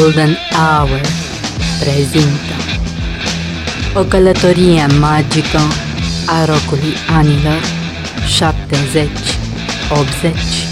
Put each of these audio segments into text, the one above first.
Golden Hour prezintă O călătorie magică a rocului anilor 70-80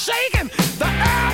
shaking. The earth.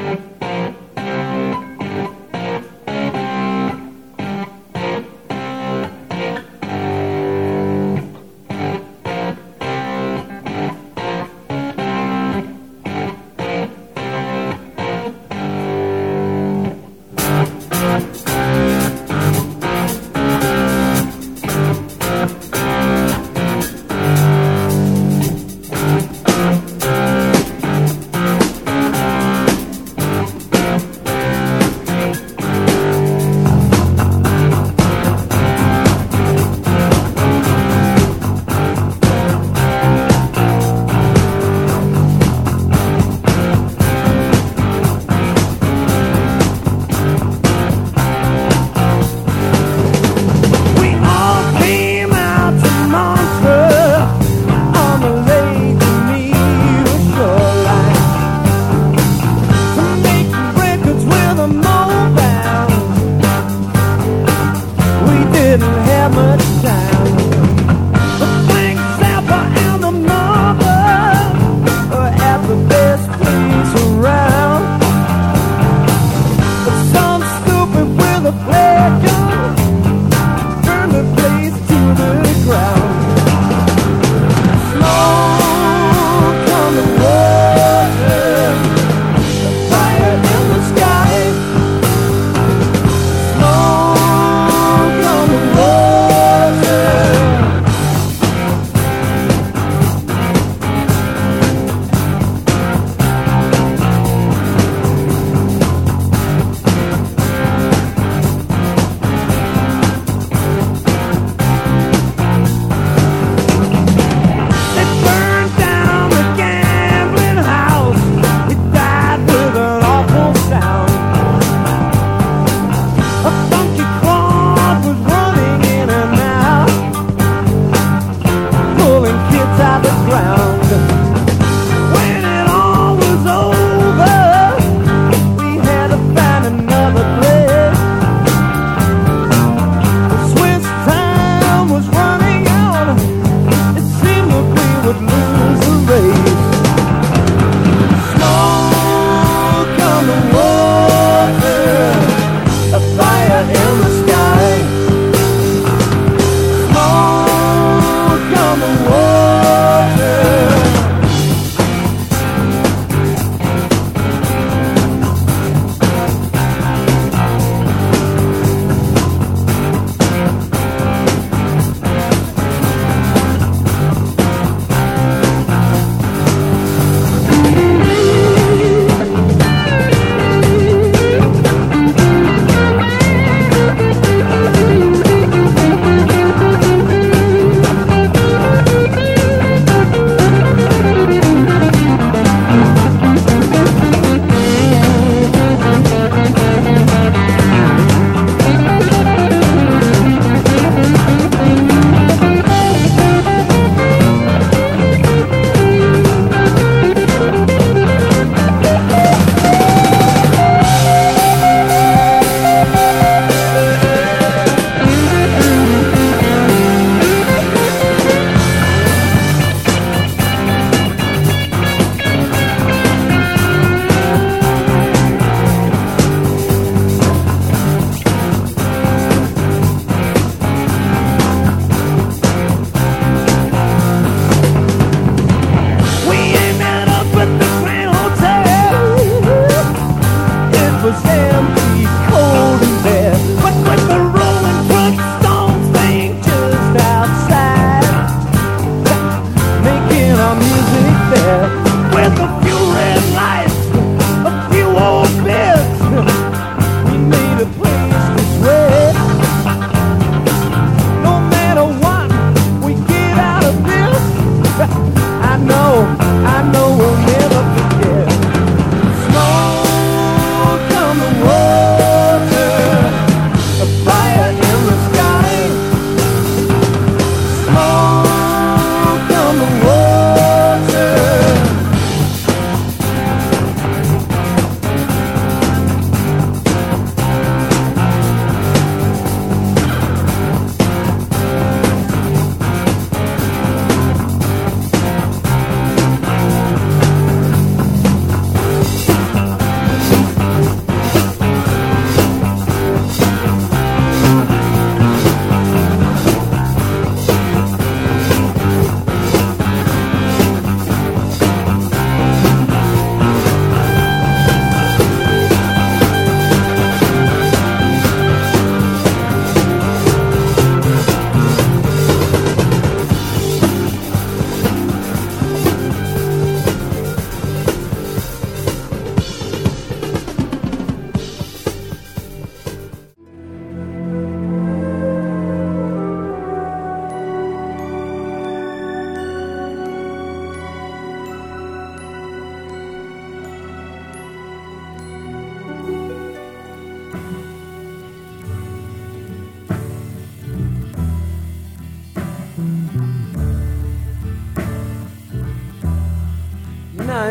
Bye. summertime.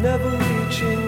Say anymore.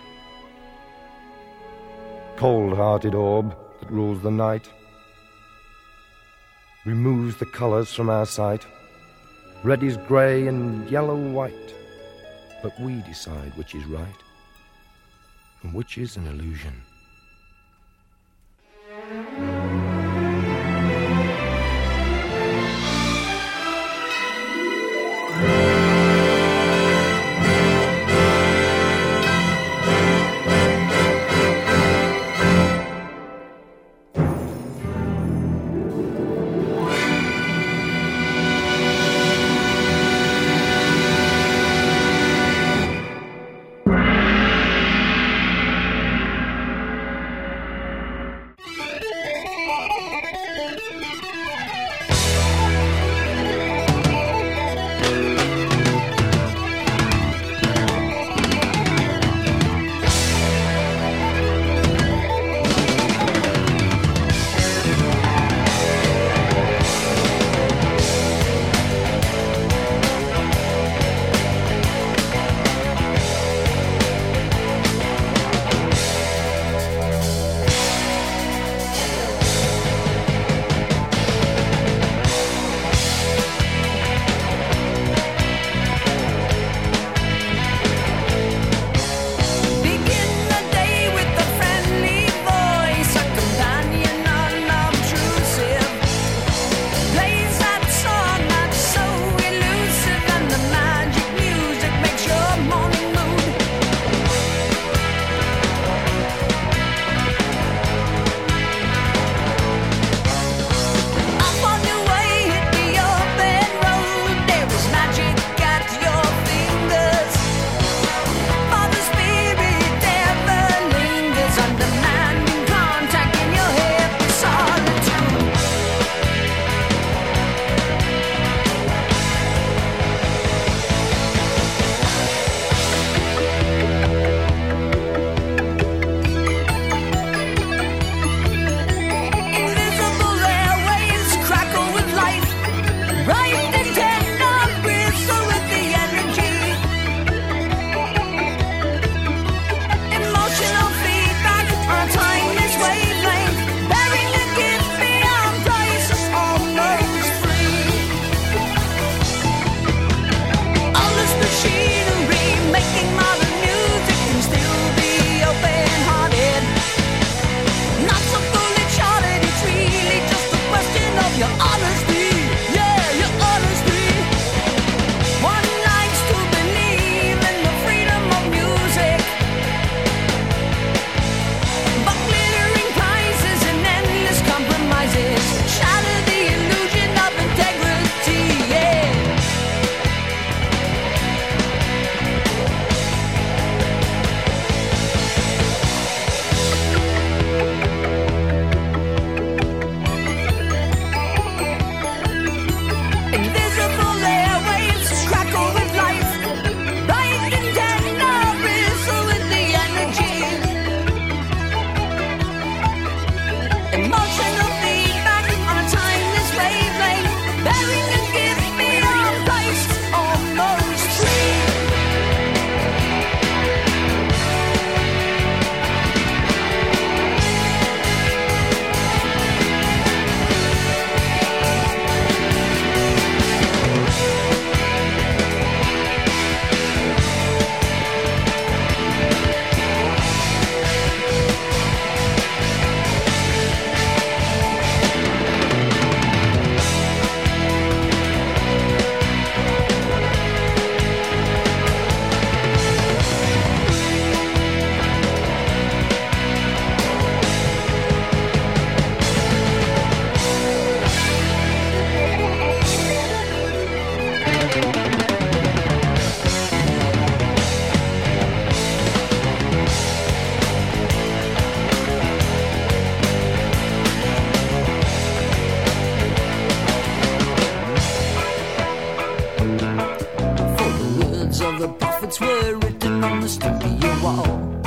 Cold hearted orb that rules the night removes the colours from our sight. Red is grey and yellow white, but we decide which is right and which is an illusion. Prophets were written on the studio wall.